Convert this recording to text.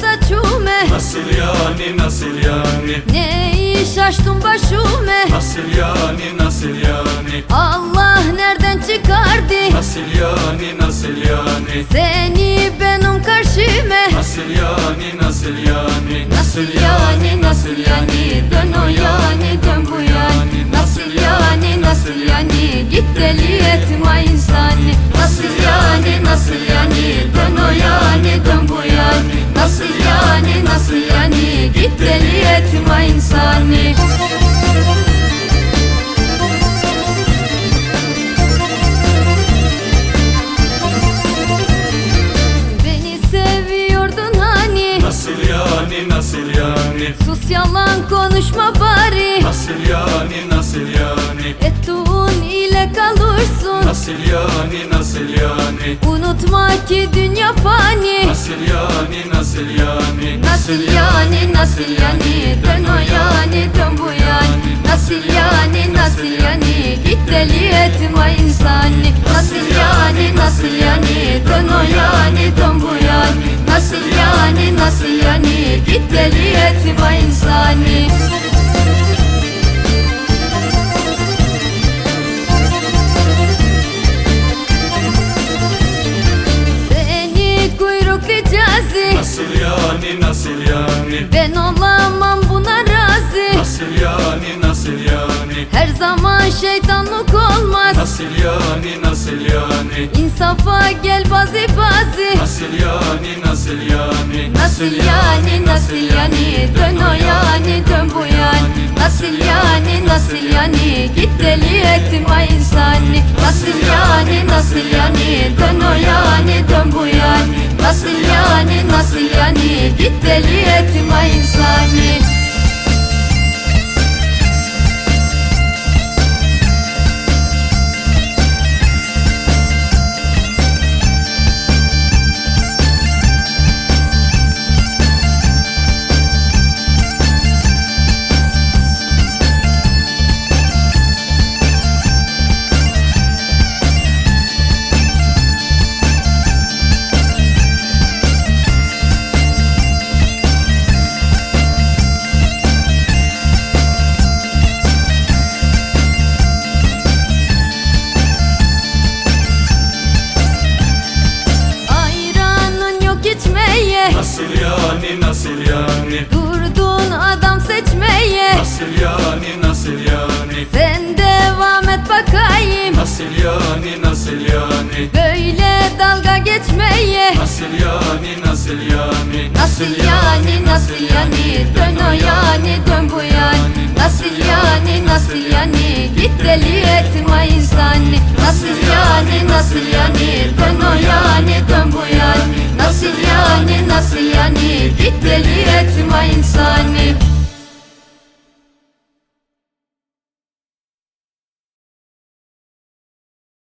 saçume Nasıl yani nasıl yani? Ne iş açtın başume? Nasıl yani nasıl yani? Allah nereden çıkardı? Nasıl yani nasıl yani? Seni benim karşıme Nasıl yani nasıl yani? Nasıl yani nasıl yani? Dön o yani dön bu yani. Nasıl yani nasıl yani? Git deli etme insani Nasıl yani nasıl yani? Sus yalan konuşma bari. Nasıl yani nasıl yani? Ettuğun ile kalırsın Nasıl yani nasıl yani? Unutma ki dünya fani. Nasıl yani nasıl yani? Nasıl yani nasıl yani? Dön o yani dön bu yani. Nasıl yani nasıl yani? Git deli etme insanı. Nasıl yani nasıl yani? Dön o yani dön bu yani. Nasıl yani nasıl yani yani nasıl yani? Ben olamam buna razı. Nasıl yani nasıl yani? Her zaman şeytanlık olmaz. Nasıl yani nasıl yani? İnsafa gel bazı bazı. Nasıl yani nasıl yani? Nasıl yani nasıl yani? Dön o yani dön bu yani. Nasıl yani nasıl yani? Git deli etme insanı Nasıl Git deli Nasıl yani nasıl yani? Durdun adam seçmeye. Nasıl yani nasıl yani? Sen devam et bakayım. Nasıl yani nasıl yani? Böyle dalga geçmeye. Nasıl yani nasıl yani? Nasıl yani nasıl yani yani Nasıl